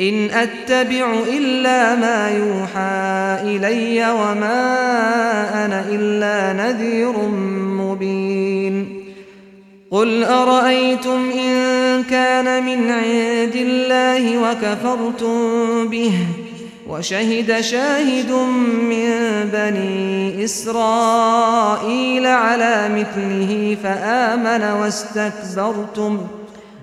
إن أتبع إلا ما يوحى إلي وما أنا إلا نذير مبين. قل أرأيتم إن كان من عند الله وكفرتم به وشهد شاهد من بني إسرائيل على مثله فآمن واستكبرتم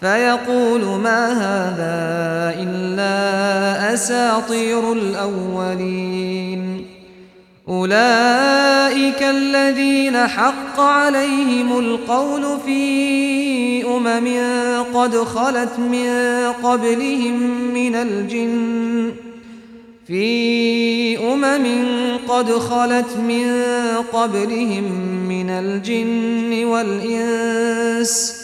فيقول ما هذا إلا أساطير الأولين. أولئك الذين حق عليهم القول في أمم قد خلت من قبلهم من الجن. في أمم قد خلت من قبلهم من الجن والإنس.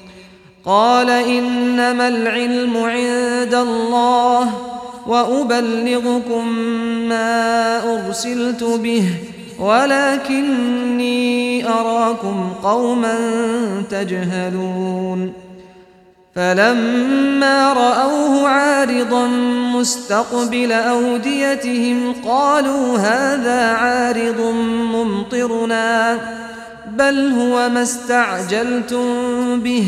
قال إنما العلم عند الله وأبلغكم ما أرسلت به ولكني أراكم قوما تجهلون فلما رأوه عارضا مستقبل أوديتهم قالوا هذا عارض ممطرنا بل هو ما استعجلتم به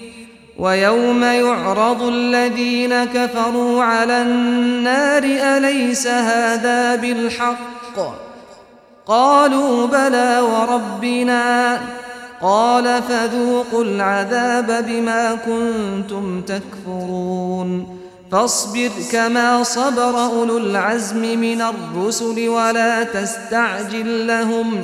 وَيَوْمَ يُعْرَضُ الَّذِينَ كَفَرُوا عَلَى النَّارِ أَلَيْسَ هَذَا بِالْحَقِّ؟ قَالُوا بَلَى وَرَبِّنَا قال فذوقوا العذاب بما كنتم تكفرون فاصبر كما صبر أولو العزم من الرسل ولا تستعجل لهم